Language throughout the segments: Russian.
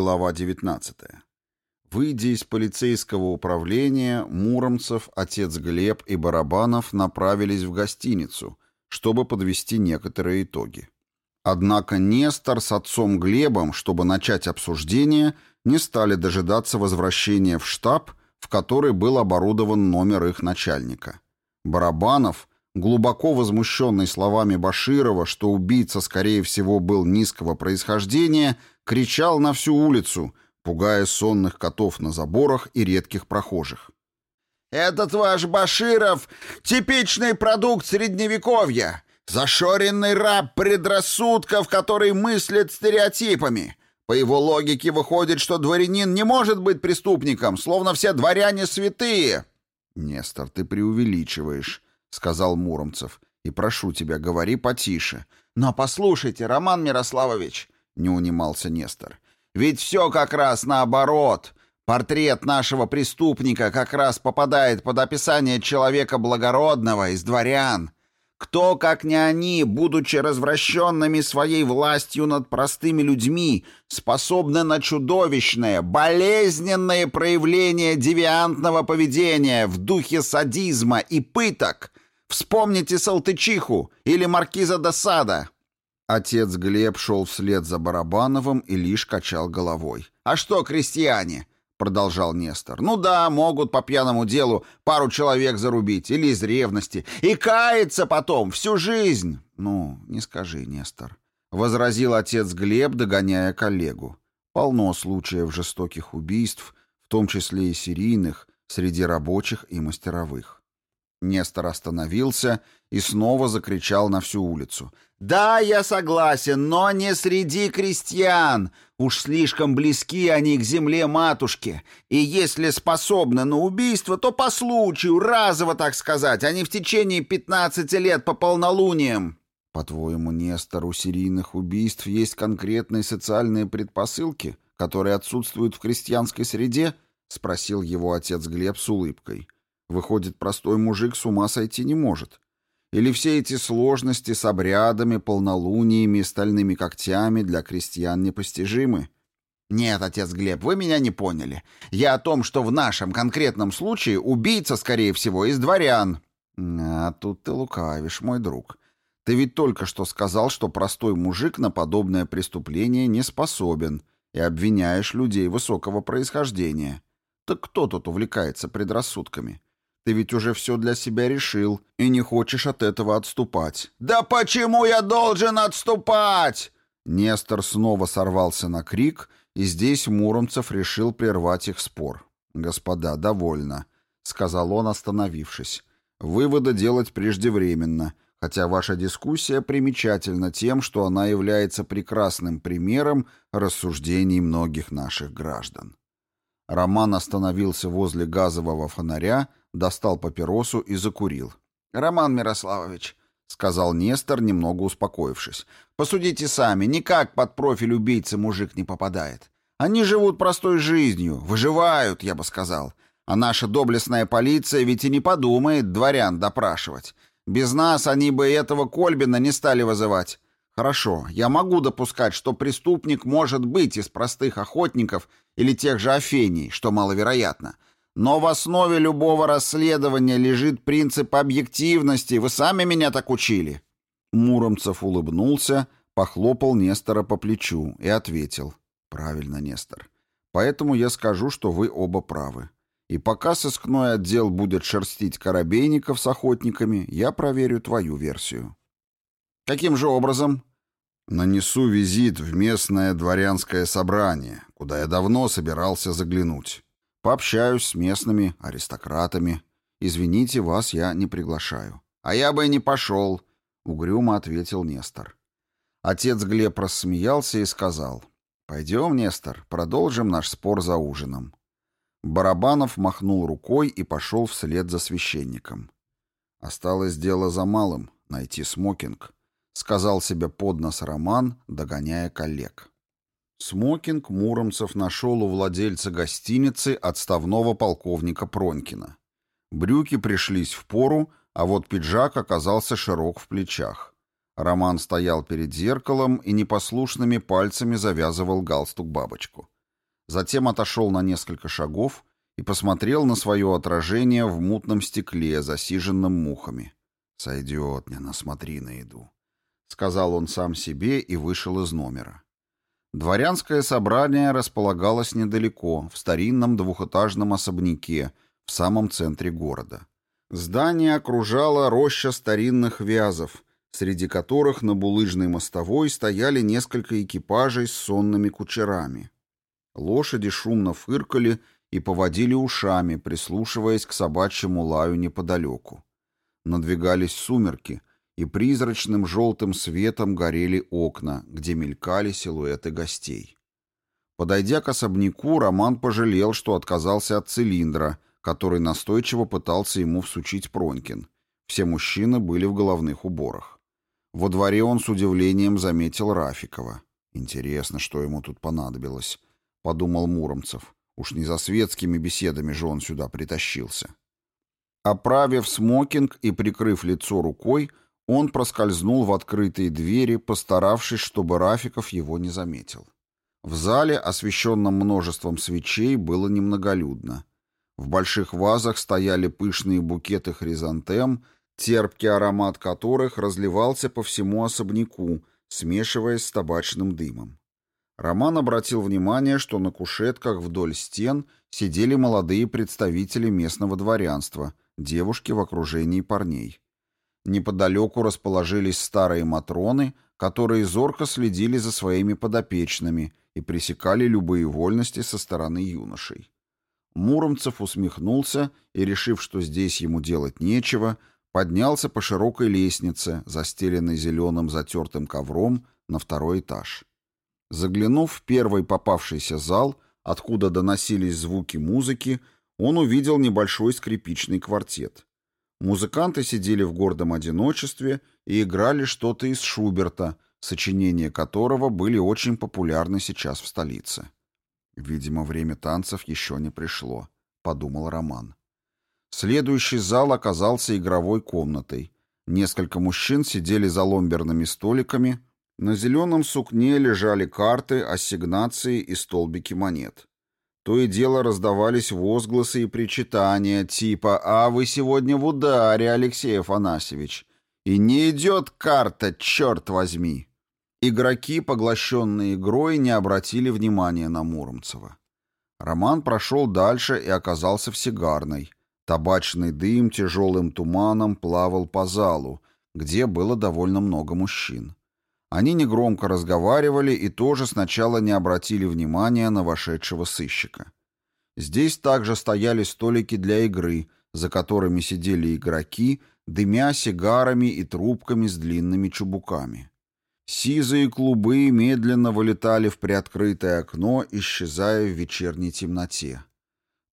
Глава 19. Выйдя из полицейского управления, Муромцев, отец Глеб и Барабанов направились в гостиницу, чтобы подвести некоторые итоги. Однако Нестор с отцом Глебом, чтобы начать обсуждение, не стали дожидаться возвращения в штаб, в который был оборудован номер их начальника. Барабанов, Глубоко возмущенный словами Баширова, что убийца, скорее всего, был низкого происхождения, кричал на всю улицу, пугая сонных котов на заборах и редких прохожих. «Этот ваш Баширов — типичный продукт Средневековья, зашоренный раб предрассудков, который мыслит стереотипами». По его логике выходит, что дворянин не может быть преступником, словно все дворяне святые. Нестор, ты преувеличиваешь. — сказал Муромцев. «И прошу тебя, говори потише». «Но послушайте, Роман Мирославович», — не унимался Нестор, «ведь все как раз наоборот. Портрет нашего преступника как раз попадает под описание человека благородного из дворян». Кто, как не они, будучи развращенными своей властью над простыми людьми, способны на чудовищное, болезненное проявление девиантного поведения в духе садизма и пыток, Вспомните Салтычиху или Маркиза Досада. Отец Глеб шел вслед за Барабановым и лишь качал головой. «А что, крестьяне?» — продолжал Нестор. «Ну да, могут по пьяному делу пару человек зарубить или из ревности. И каяться потом всю жизнь!» «Ну, не скажи, Нестор», — возразил отец Глеб, догоняя коллегу. «Полно случаев жестоких убийств, в том числе и серийных, среди рабочих и мастеровых. Нестор остановился и снова закричал на всю улицу. «Да, я согласен, но не среди крестьян! Уж слишком близки они к земле матушки, и если способны на убийство, то по случаю, разово, так сказать, а не в течение 15 лет по полнолуниям!» «По-твоему, Нестор, у серийных убийств есть конкретные социальные предпосылки, которые отсутствуют в крестьянской среде?» — спросил его отец Глеб с улыбкой. — Выходит, простой мужик с ума сойти не может. Или все эти сложности с обрядами, полнолуниями, и стальными когтями для крестьян непостижимы? Нет, отец Глеб, вы меня не поняли. Я о том, что в нашем конкретном случае убийца, скорее всего, из дворян. А тут ты лукавишь, мой друг. Ты ведь только что сказал, что простой мужик на подобное преступление не способен, и обвиняешь людей высокого происхождения. Так кто тут увлекается предрассудками? Ты ведь уже все для себя решил и не хочешь от этого отступать». «Да почему я должен отступать?» Нестор снова сорвался на крик, и здесь Муромцев решил прервать их спор. «Господа, довольно», — сказал он, остановившись. «Выводы делать преждевременно, хотя ваша дискуссия примечательна тем, что она является прекрасным примером рассуждений многих наших граждан». Роман остановился возле газового фонаря достал папиросу и закурил. «Роман Мирославович», — сказал Нестор, немного успокоившись, — «посудите сами, никак под профиль убийцы мужик не попадает. Они живут простой жизнью, выживают, я бы сказал. А наша доблестная полиция ведь и не подумает дворян допрашивать. Без нас они бы этого Кольбина не стали вызывать. Хорошо, я могу допускать, что преступник может быть из простых охотников или тех же Афений, что маловероятно. Но в основе любого расследования лежит принцип объективности. Вы сами меня так учили». Муромцев улыбнулся, похлопал Нестора по плечу и ответил. «Правильно, Нестор. Поэтому я скажу, что вы оба правы. И пока сыскной отдел будет шерстить корабейников с охотниками, я проверю твою версию». «Каким же образом?» «Нанесу визит в местное дворянское собрание, куда я давно собирался заглянуть». Пообщаюсь с местными аристократами. Извините, вас я не приглашаю. А я бы и не пошел, угрюмо ответил Нестор. Отец Глеб рассмеялся и сказал. Пойдем, Нестор, продолжим наш спор за ужином. Барабанов махнул рукой и пошел вслед за священником. Осталось дело за малым — найти смокинг —— сказал себе под нос Роман, догоняя коллег. Смокинг Муромцев нашел у владельца гостиницы отставного полковника Пронькина. Брюки пришлись в пору, а вот пиджак оказался широк в плечах. Роман стоял перед зеркалом и непослушными пальцами завязывал галстук-бабочку. Затем отошел на несколько шагов и посмотрел на свое отражение в мутном стекле, засиженном мухами. «Сойдет, не смотри на еду», — сказал он сам себе и вышел из номера. Дворянское собрание располагалось недалеко, в старинном двухэтажном особняке, в самом центре города. Здание окружала роща старинных вязов, среди которых на булыжной мостовой стояли несколько экипажей с сонными кучерами. Лошади шумно фыркали и поводили ушами, прислушиваясь к собачьему лаю неподалеку. Надвигались сумерки, и призрачным желтым светом горели окна, где мелькали силуэты гостей. Подойдя к особняку, Роман пожалел, что отказался от цилиндра, который настойчиво пытался ему всучить Пронькин. Все мужчины были в головных уборах. Во дворе он с удивлением заметил Рафикова. «Интересно, что ему тут понадобилось», — подумал Муромцев. «Уж не за светскими беседами же он сюда притащился». Оправив смокинг и прикрыв лицо рукой, — он проскользнул в открытые двери, постаравшись, чтобы Рафиков его не заметил. В зале, освещенном множеством свечей, было немноголюдно. В больших вазах стояли пышные букеты хризантем, терпкий аромат которых разливался по всему особняку, смешиваясь с табачным дымом. Роман обратил внимание, что на кушетках вдоль стен сидели молодые представители местного дворянства, девушки в окружении парней. Неподалеку расположились старые матроны, которые зорко следили за своими подопечными и пресекали любые вольности со стороны юношей. Муромцев усмехнулся и, решив, что здесь ему делать нечего, поднялся по широкой лестнице, застеленной зеленым затертым ковром, на второй этаж. Заглянув в первый попавшийся зал, откуда доносились звуки музыки, он увидел небольшой скрипичный квартет. Музыканты сидели в гордом одиночестве и играли что-то из Шуберта, сочинения которого были очень популярны сейчас в столице. «Видимо, время танцев еще не пришло», — подумал Роман. Следующий зал оказался игровой комнатой. Несколько мужчин сидели за ломберными столиками. На зеленом сукне лежали карты, ассигнации и столбики монет. То и дело раздавались возгласы и причитания типа «А вы сегодня в ударе, Алексей Афанасьевич!» «И не идет карта, черт возьми!» Игроки, поглощенные игрой, не обратили внимания на Муромцева. Роман прошел дальше и оказался в сигарной. Табачный дым тяжелым туманом плавал по залу, где было довольно много мужчин. Они негромко разговаривали и тоже сначала не обратили внимания на вошедшего сыщика. Здесь также стояли столики для игры, за которыми сидели игроки, дымя сигарами и трубками с длинными чубуками. Сизые клубы медленно вылетали в приоткрытое окно, исчезая в вечерней темноте.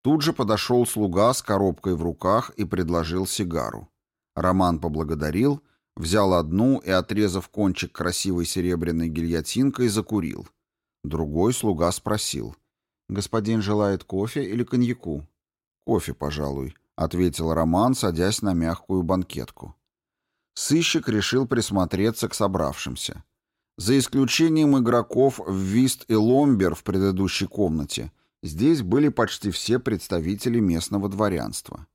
Тут же подошел слуга с коробкой в руках и предложил сигару. Роман поблагодарил — Взял одну и, отрезав кончик красивой серебряной гильотинкой, закурил. Другой слуга спросил. «Господин желает кофе или коньяку?» «Кофе, пожалуй», — ответил Роман, садясь на мягкую банкетку. Сыщик решил присмотреться к собравшимся. За исключением игроков в Вист и Ломбер в предыдущей комнате, здесь были почти все представители местного дворянства.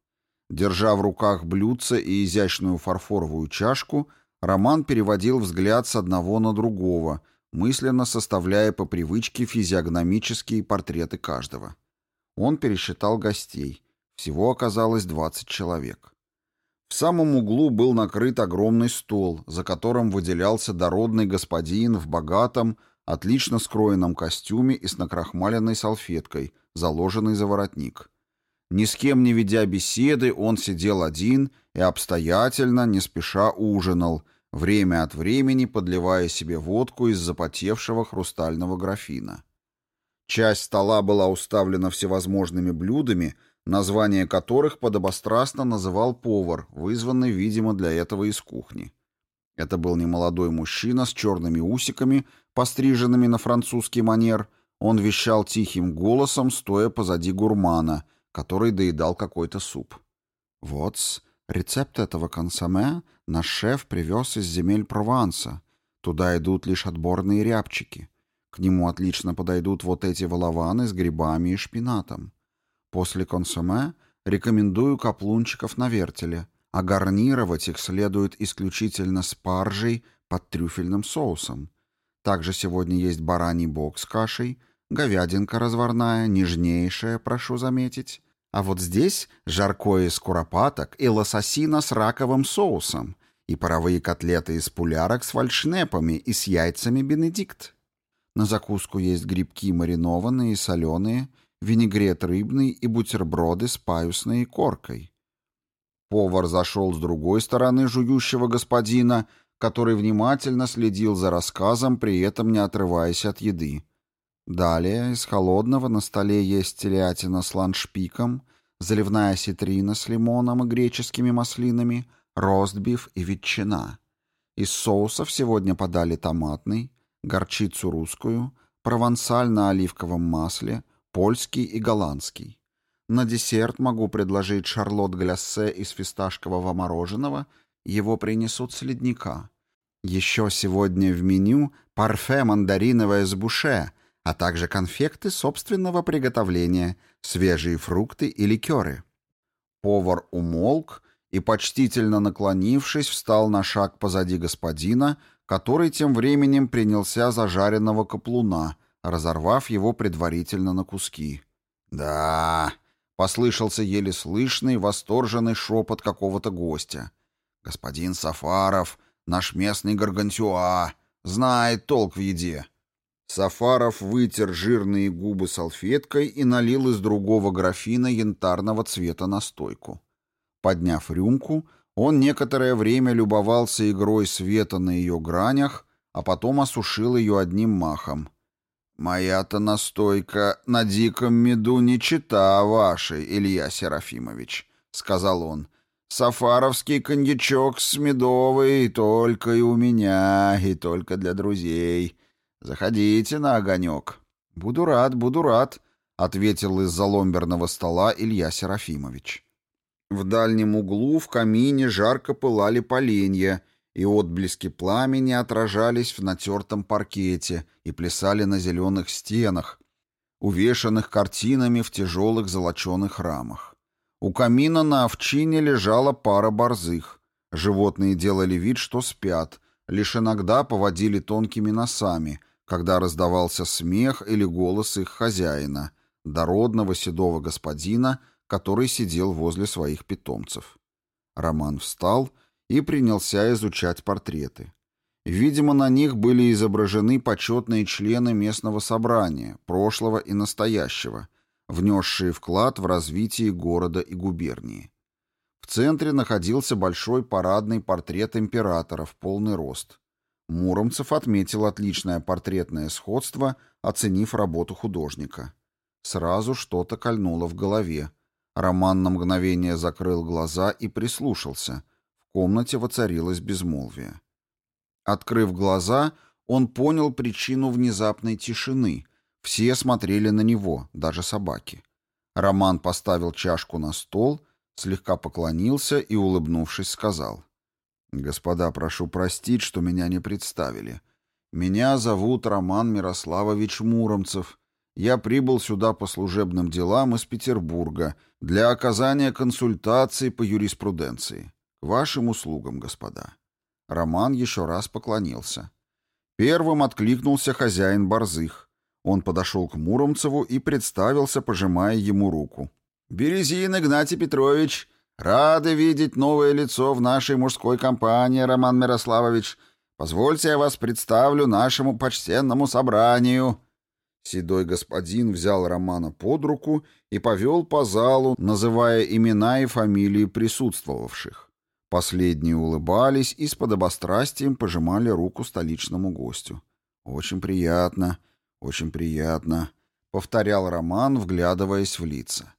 Держа в руках блюдце и изящную фарфоровую чашку, Роман переводил взгляд с одного на другого, мысленно составляя по привычке физиогномические портреты каждого. Он пересчитал гостей. Всего оказалось 20 человек. В самом углу был накрыт огромный стол, за которым выделялся дородный господин в богатом, отлично скроенном костюме и с накрахмаленной салфеткой, заложенной за воротник. Ни с кем не ведя беседы, он сидел один и обстоятельно, не спеша ужинал, время от времени подливая себе водку из запотевшего хрустального графина. Часть стола была уставлена всевозможными блюдами, название которых подобострастно называл повар, вызванный, видимо, для этого из кухни. Это был немолодой мужчина с черными усиками, постриженными на французский манер. Он вещал тихим голосом, стоя позади гурмана — который доедал какой-то суп. вот рецепт этого консоме наш шеф привез из земель Прованса. Туда идут лишь отборные рябчики. К нему отлично подойдут вот эти волованы с грибами и шпинатом. После консоме рекомендую каплунчиков на вертеле, а гарнировать их следует исключительно спаржей под трюфельным соусом. Также сегодня есть бараний бок с кашей – Говядинка разварная, нежнейшая, прошу заметить. А вот здесь жаркое из куропаток и лососина с раковым соусом, и паровые котлеты из пулярок с фальшнепами и с яйцами Бенедикт. На закуску есть грибки маринованные и соленые, винегрет рыбный и бутерброды с паюсной коркой. Повар зашел с другой стороны жующего господина, который внимательно следил за рассказом, при этом не отрываясь от еды. Далее из холодного на столе есть телятина с ланшпиком, заливная ситрина с лимоном и греческими маслинами, ростбиф и ветчина. Из соусов сегодня подали томатный, горчицу русскую, провансаль на оливковом масле, польский и голландский. На десерт могу предложить шарлот гляссе из фисташкового мороженого, его принесут с ледника. Еще сегодня в меню парфе мандариновое с буше – а также конфекты собственного приготовления, свежие фрукты и ликеры. Повар умолк и, почтительно наклонившись, встал на шаг позади господина, который тем временем принялся за жареного каплуна, разорвав его предварительно на куски. «Да!» — послышался еле слышный, восторженный шепот какого-то гостя. «Господин Сафаров, наш местный гаргантюа, знает толк в еде!» Сафаров вытер жирные губы салфеткой и налил из другого графина янтарного цвета настойку. Подняв рюмку, он некоторое время любовался игрой света на ее гранях, а потом осушил ее одним махом. «Моя-то настойка на диком меду не чита вашей, Илья Серафимович», — сказал он. «Сафаровский коньячок с медовой только и у меня, и только для друзей». «Заходите на огонек». «Буду рад, буду рад», — ответил из-за ломберного стола Илья Серафимович. В дальнем углу в камине жарко пылали поленья, и отблески пламени отражались в натертом паркете и плясали на зеленых стенах, увешанных картинами в тяжелых золоченых рамах. У камина на овчине лежала пара борзых. Животные делали вид, что спят, лишь иногда поводили тонкими носами, когда раздавался смех или голос их хозяина, дородного седого господина, который сидел возле своих питомцев. Роман встал и принялся изучать портреты. Видимо, на них были изображены почетные члены местного собрания, прошлого и настоящего, внесшие вклад в развитие города и губернии. В центре находился большой парадный портрет императора в полный рост. Муромцев отметил отличное портретное сходство, оценив работу художника. Сразу что-то кольнуло в голове. Роман на мгновение закрыл глаза и прислушался. В комнате воцарилось безмолвие. Открыв глаза, он понял причину внезапной тишины. Все смотрели на него, даже собаки. Роман поставил чашку на стол, слегка поклонился и, улыбнувшись, сказал — «Господа, прошу простить, что меня не представили. Меня зовут Роман Мирославович Муромцев. Я прибыл сюда по служебным делам из Петербурга для оказания консультаций по юриспруденции. К вашим услугам, господа». Роман еще раз поклонился. Первым откликнулся хозяин Борзых. Он подошел к Муромцеву и представился, пожимая ему руку. «Березин Игнатий Петрович, «Рады видеть новое лицо в нашей мужской компании, Роман Мирославович. Позвольте я вас представлю нашему почтенному собранию». Седой господин взял Романа под руку и повел по залу, называя имена и фамилии присутствовавших. Последние улыбались и с подобострастием пожимали руку столичному гостю. «Очень приятно, очень приятно», — повторял Роман, вглядываясь в лица.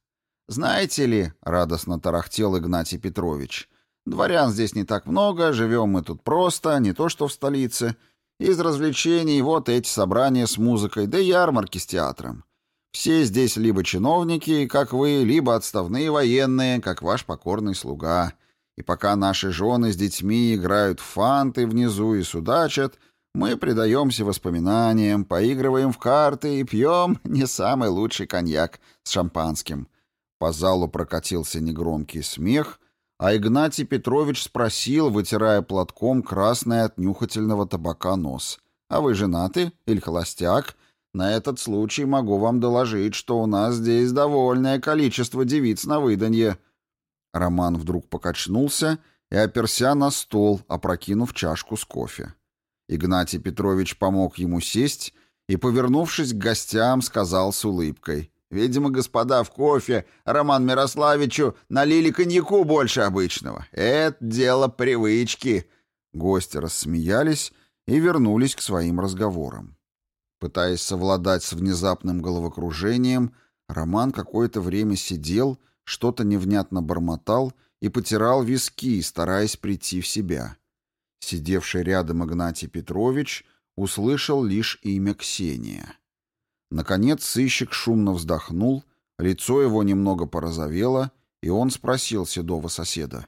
«Знаете ли», — радостно тарахтел Игнатий Петрович, «дворян здесь не так много, живем мы тут просто, не то что в столице. Из развлечений вот эти собрания с музыкой, да ярмарки с театром. Все здесь либо чиновники, как вы, либо отставные военные, как ваш покорный слуга. И пока наши жены с детьми играют в фанты внизу и судачат, мы предаемся воспоминаниям, поигрываем в карты и пьем не самый лучший коньяк с шампанским». По залу прокатился негромкий смех, а Игнатий Петрович спросил, вытирая платком красный от нюхательного табака нос. «А вы женаты или холостяк? На этот случай могу вам доложить, что у нас здесь довольное количество девиц на выданье». Роман вдруг покачнулся и оперся на стол, опрокинув чашку с кофе. Игнатий Петрович помог ему сесть и, повернувшись к гостям, сказал с улыбкой. Видимо, господа в кофе Роман Мирославичу налили коньяку больше обычного. Это дело привычки. Гости рассмеялись и вернулись к своим разговорам. Пытаясь совладать с внезапным головокружением, Роман какое-то время сидел, что-то невнятно бормотал и потирал виски, стараясь прийти в себя. Сидевший рядом Игнатий Петрович услышал лишь имя Ксения — Наконец сыщик шумно вздохнул, лицо его немного порозовело, и он спросил седого соседа.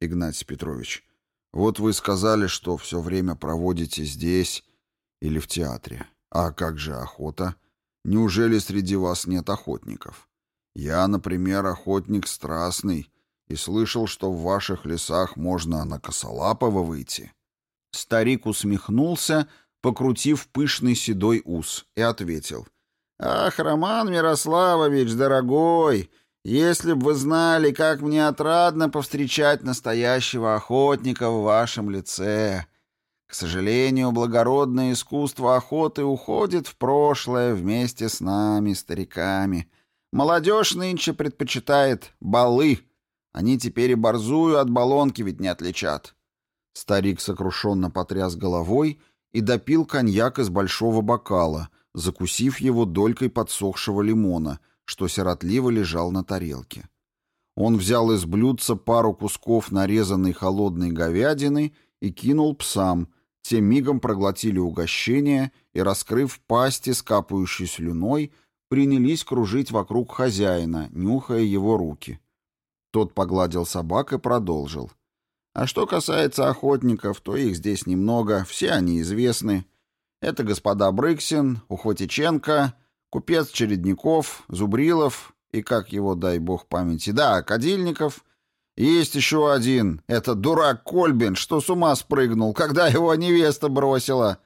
«Игнатий Петрович, вот вы сказали, что все время проводите здесь или в театре. А как же охота? Неужели среди вас нет охотников? Я, например, охотник страстный» и слышал, что в ваших лесах можно на косолапого выйти». Старик усмехнулся покрутив пышный седой ус, и ответил. «Ах, Роман Мирославович, дорогой, если б вы знали, как мне отрадно повстречать настоящего охотника в вашем лице. К сожалению, благородное искусство охоты уходит в прошлое вместе с нами, стариками. Молодежь нынче предпочитает балы. Они теперь и борзую от балонки ведь не отличат». Старик сокрушенно потряс головой и допил коньяк из большого бокала, закусив его долькой подсохшего лимона, что сиротливо лежал на тарелке. Он взял из блюдца пару кусков нарезанной холодной говядины и кинул псам. Те мигом проглотили угощение и, раскрыв пасти с капающей слюной, принялись кружить вокруг хозяина, нюхая его руки. Тот погладил собак и продолжил. А что касается охотников, то их здесь немного, все они известны. Это господа Брыксин, Ухватиченко, купец Чередников, Зубрилов и, как его, дай бог памяти, да, Кадильников. Есть еще один, это дурак Кольбин, что с ума спрыгнул, когда его невеста бросила.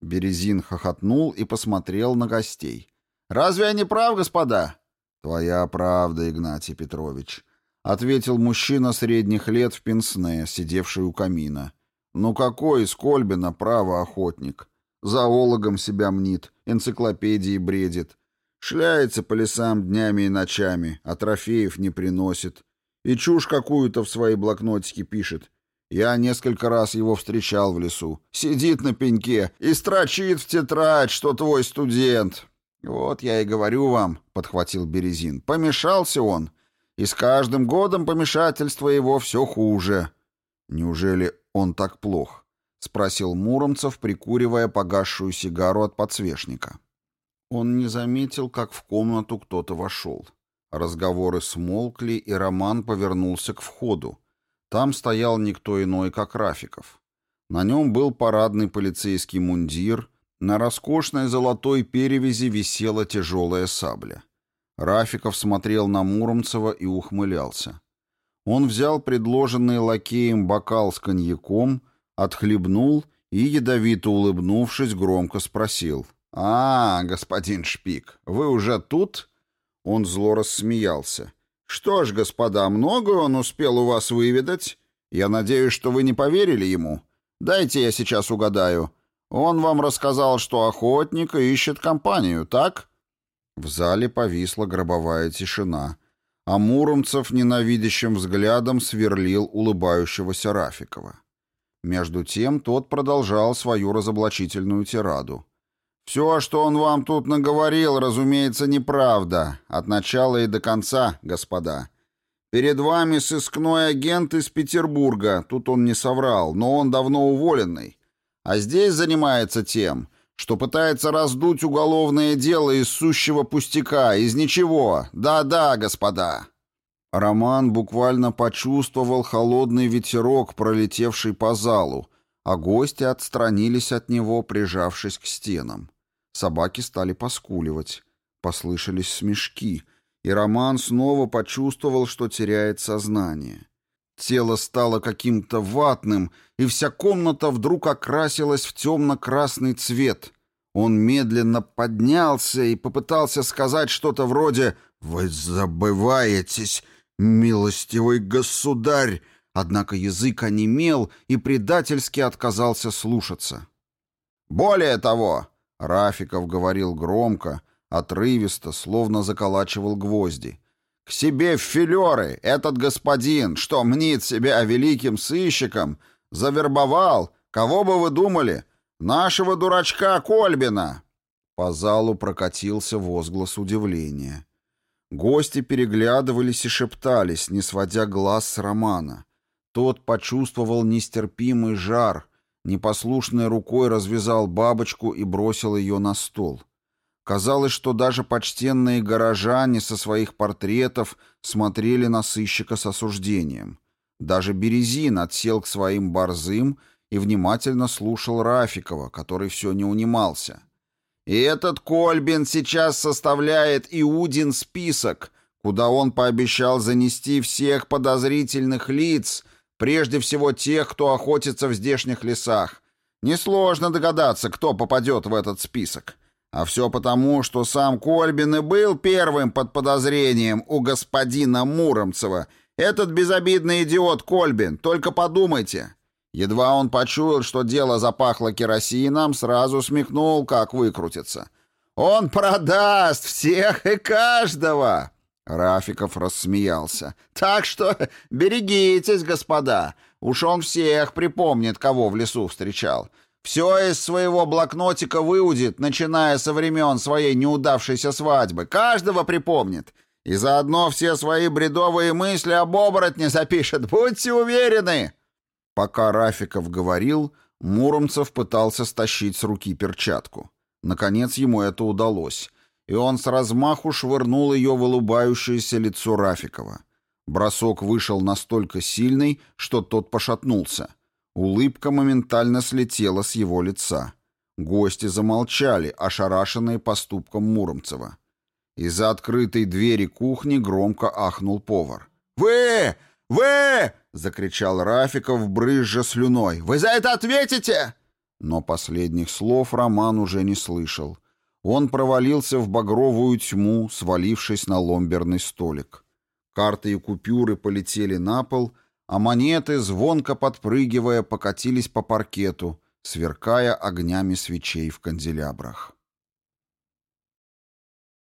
Березин хохотнул и посмотрел на гостей. «Разве я не прав, господа?» «Твоя правда, Игнатий Петрович», — ответил мужчина средних лет в пенсне, сидевший у камина. «Ну какой из Кольбина право охотник? Зоологом себя мнит, энциклопедии бредит, шляется по лесам днями и ночами, а трофеев не приносит, и чушь какую-то в свои блокнотики пишет. Я несколько раз его встречал в лесу. Сидит на пеньке и строчит в тетрадь, что твой студент». «Вот я и говорю вам», — подхватил Березин, — «помешался он» и с каждым годом помешательство его все хуже». «Неужели он так плох?» — спросил Муромцев, прикуривая погасшую сигару от подсвечника. Он не заметил, как в комнату кто-то вошел. Разговоры смолкли, и Роман повернулся к входу. Там стоял никто иной, как Рафиков. На нем был парадный полицейский мундир, на роскошной золотой перевязи висела тяжелая сабля. Рафиков смотрел на Муромцева и ухмылялся. Он взял предложенный лакеем бокал с коньяком, отхлебнул и, ядовито улыбнувшись, громко спросил. «А, господин Шпик, вы уже тут?» Он зло рассмеялся. «Что ж, господа, много он успел у вас выведать? Я надеюсь, что вы не поверили ему. Дайте я сейчас угадаю. Он вам рассказал, что охотник ищет компанию, так?» В зале повисла гробовая тишина, а Муромцев ненавидящим взглядом сверлил улыбающегося Рафикова. Между тем тот продолжал свою разоблачительную тираду. «Все, что он вам тут наговорил, разумеется, неправда, от начала и до конца, господа. Перед вами сыскной агент из Петербурга, тут он не соврал, но он давно уволенный. А здесь занимается тем, что пытается раздуть уголовное дело из сущего пустяка, из ничего. Да-да, господа». Роман буквально почувствовал холодный ветерок, пролетевший по залу, а гости отстранились от него, прижавшись к стенам. Собаки стали поскуливать. Послышались смешки, и Роман снова почувствовал, что теряет сознание. Тело стало каким-то ватным, и вся комната вдруг окрасилась в темно-красный цвет. Он медленно поднялся и попытался сказать что-то вроде «Вы забываетесь, милостивый государь!» Однако язык онемел и предательски отказался слушаться. «Более того!» — Рафиков говорил громко, отрывисто, словно заколачивал гвозди — к себе в филеры этот господин, что мнит себя великим сыщиком, завербовал, кого бы вы думали, нашего дурачка Кольбина!» По залу прокатился возглас удивления. Гости переглядывались и шептались, не сводя глаз с Романа. Тот почувствовал нестерпимый жар, непослушной рукой развязал бабочку и бросил ее на стол. Казалось, что даже почтенные горожане со своих портретов смотрели на сыщика с осуждением. Даже Березин отсел к своим борзым и внимательно слушал Рафикова, который все не унимался. «И этот Кольбин сейчас составляет Иудин список», куда он пообещал занести всех подозрительных лиц, прежде всего тех, кто охотится в здешних лесах. Несложно догадаться, кто попадет в этот список. А все потому, что сам Кольбин и был первым под подозрением у господина Муромцева. Этот безобидный идиот Кольбин, только подумайте. Едва он почуял, что дело запахло керосином, сразу смекнул, как выкрутиться. «Он продаст всех и каждого!» Рафиков рассмеялся. «Так что берегитесь, господа. Уж он всех припомнит, кого в лесу встречал. Все из своего блокнотика выудит, начиная со времен своей неудавшейся свадьбы. Каждого припомнит. И заодно все свои бредовые мысли об оборотне запишет. Будьте уверены!» Пока Рафиков говорил, Муромцев пытался стащить с руки перчатку. Наконец ему это удалось, и он с размаху швырнул ее в улыбающееся лицо Рафикова. Бросок вышел настолько сильный, что тот пошатнулся — Улыбка моментально слетела с его лица. Гости замолчали, ошарашенные поступком Муромцева. Из-за открытой двери кухни громко ахнул повар. «Вы! Вы!» — закричал Рафиков, брызжа слюной. «Вы за это ответите!» Но последних слов Роман уже не слышал. Он провалился в багровую тьму, свалившись на ломберный столик. Карты и купюры полетели на пол — а монеты, звонко подпрыгивая, покатились по паркету, сверкая огнями свечей в канделябрах.